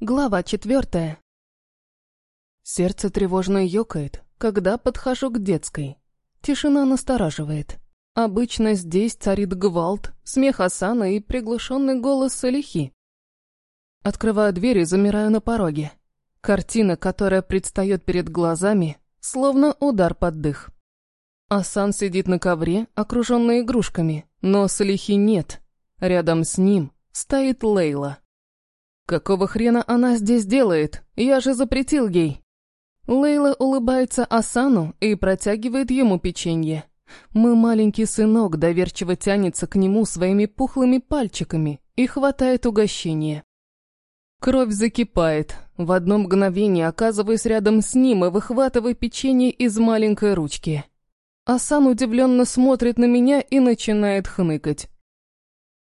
Глава четвертая. Сердце тревожно ёкает, когда подхожу к детской. Тишина настораживает. Обычно здесь царит гвалт, смех Асана и приглушенный голос Салихи. Открываю дверь и замираю на пороге. Картина, которая предстает перед глазами, словно удар под дых. Асан сидит на ковре, окруженный игрушками, но Салихи нет. Рядом с ним стоит Лейла. Какого хрена она здесь делает? Я же запретил ей. Лейла улыбается Асану и протягивает ему печенье. Мой маленький сынок доверчиво тянется к нему своими пухлыми пальчиками и хватает угощение. Кровь закипает. В одно мгновение оказываюсь рядом с ним и выхватываю печенье из маленькой ручки. Асан удивленно смотрит на меня и начинает хныкать.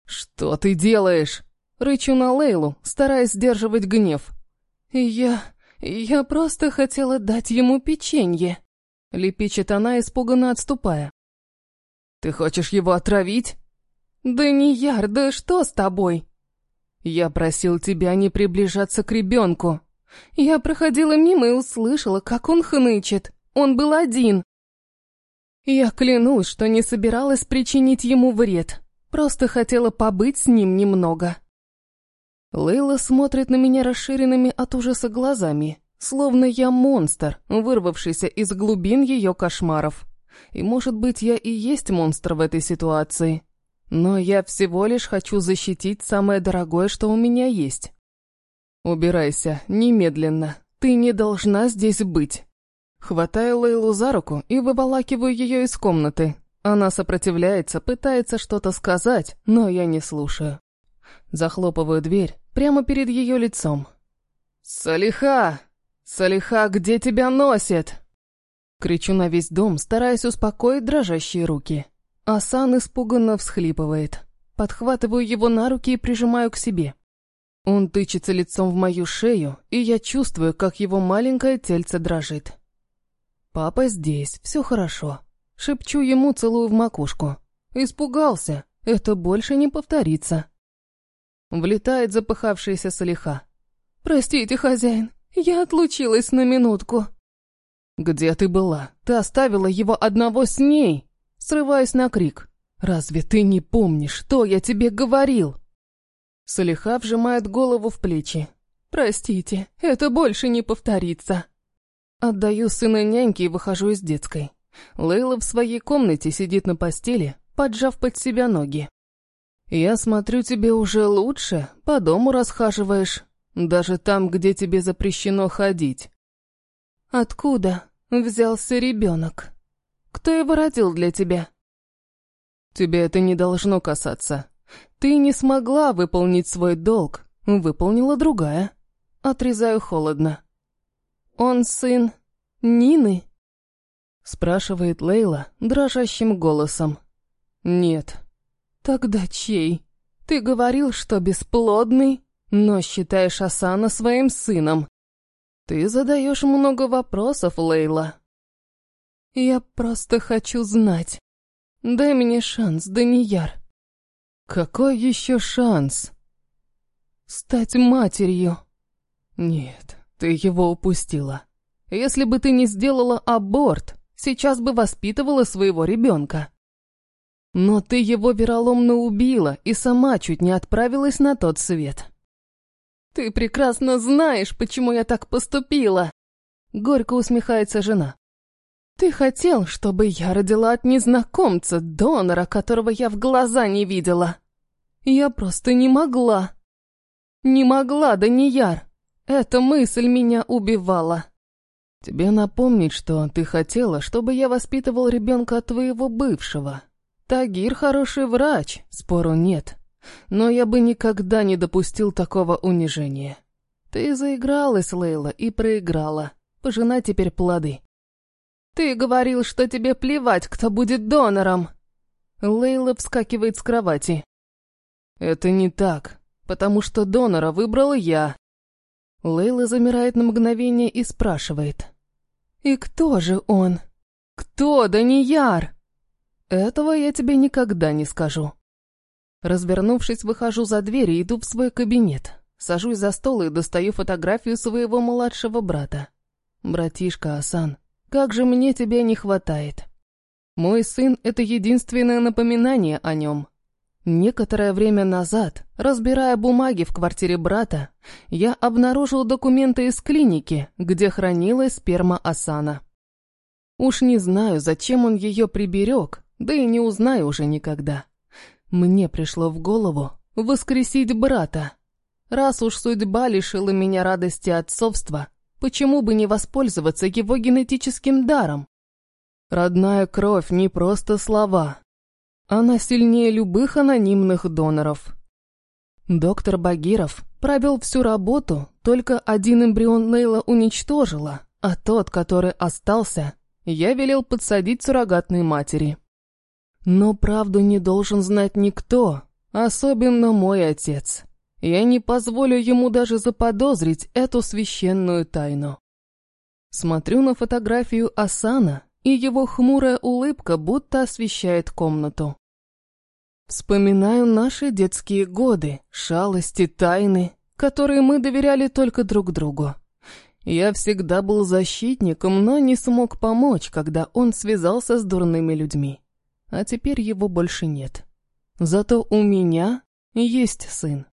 «Что ты делаешь?» Рычу на Лейлу, стараясь сдерживать гнев. «Я... я просто хотела дать ему печенье», — лепечет она, испуганно отступая. «Ты хочешь его отравить?» «Да не яр, да что с тобой?» «Я просил тебя не приближаться к ребенку. Я проходила мимо и услышала, как он хнычет. Он был один. Я клянусь, что не собиралась причинить ему вред. Просто хотела побыть с ним немного». Лейла смотрит на меня расширенными от ужаса глазами, словно я монстр, вырвавшийся из глубин ее кошмаров. И, может быть, я и есть монстр в этой ситуации. Но я всего лишь хочу защитить самое дорогое, что у меня есть. Убирайся, немедленно. Ты не должна здесь быть. Хватаю Лейлу за руку и выволакиваю ее из комнаты. Она сопротивляется, пытается что-то сказать, но я не слушаю. Захлопываю дверь прямо перед ее лицом. «Салиха! Салиха, где тебя носит?» Кричу на весь дом, стараясь успокоить дрожащие руки. Асан испуганно всхлипывает. Подхватываю его на руки и прижимаю к себе. Он тычется лицом в мою шею, и я чувствую, как его маленькое тельце дрожит. «Папа здесь, все хорошо». Шепчу ему, целую в макушку. Испугался. Это больше не повторится. Влетает запыхавшаяся Салиха. «Простите, хозяин, я отлучилась на минутку». «Где ты была? Ты оставила его одного с ней!» Срываюсь на крик. «Разве ты не помнишь, что я тебе говорил?» Салиха вжимает голову в плечи. «Простите, это больше не повторится». Отдаю сына няньке и выхожу из детской. Лейла в своей комнате сидит на постели, поджав под себя ноги. «Я смотрю, тебе уже лучше, по дому расхаживаешь, даже там, где тебе запрещено ходить». «Откуда взялся ребенок? Кто его родил для тебя?» «Тебе это не должно касаться. Ты не смогла выполнить свой долг, выполнила другая». Отрезаю холодно. «Он сын Нины?» Спрашивает Лейла дрожащим голосом. «Нет, «Тогда чей? Ты говорил, что бесплодный, но считаешь Асана своим сыном. Ты задаешь много вопросов, Лейла». «Я просто хочу знать. Дай мне шанс, Данияр». «Какой еще шанс?» «Стать матерью». «Нет, ты его упустила. Если бы ты не сделала аборт, сейчас бы воспитывала своего ребенка». Но ты его вероломно убила и сама чуть не отправилась на тот свет. Ты прекрасно знаешь, почему я так поступила. Горько усмехается жена. Ты хотел, чтобы я родила от незнакомца, донора, которого я в глаза не видела. Я просто не могла. Не могла, Данияр. Эта мысль меня убивала. Тебе напомнить, что ты хотела, чтобы я воспитывал ребенка от твоего бывшего. Тагир хороший врач, спору нет. Но я бы никогда не допустил такого унижения. Ты заигралась, Лейла, и проиграла. Пожинай теперь плоды. Ты говорил, что тебе плевать, кто будет донором. Лейла вскакивает с кровати. Это не так, потому что донора выбрал я. Лейла замирает на мгновение и спрашивает. И кто же он? Кто, Данияр? Этого я тебе никогда не скажу. Развернувшись, выхожу за дверь и иду в свой кабинет. Сажусь за стол и достаю фотографию своего младшего брата. «Братишка Асан, как же мне тебя не хватает!» Мой сын — это единственное напоминание о нем. Некоторое время назад, разбирая бумаги в квартире брата, я обнаружил документы из клиники, где хранилась сперма Асана. Уж не знаю, зачем он ее приберег, да и не узнаю уже никогда. Мне пришло в голову воскресить брата. Раз уж судьба лишила меня радости отцовства, почему бы не воспользоваться его генетическим даром? Родная кровь не просто слова. Она сильнее любых анонимных доноров. Доктор Багиров провел всю работу, только один эмбрион Нейла уничтожила, а тот, который остался, я велел подсадить суррогатной матери. Но правду не должен знать никто, особенно мой отец. Я не позволю ему даже заподозрить эту священную тайну. Смотрю на фотографию Асана, и его хмурая улыбка будто освещает комнату. Вспоминаю наши детские годы, шалости, тайны, которые мы доверяли только друг другу. Я всегда был защитником, но не смог помочь, когда он связался с дурными людьми. А теперь его больше нет. Зато у меня есть сын.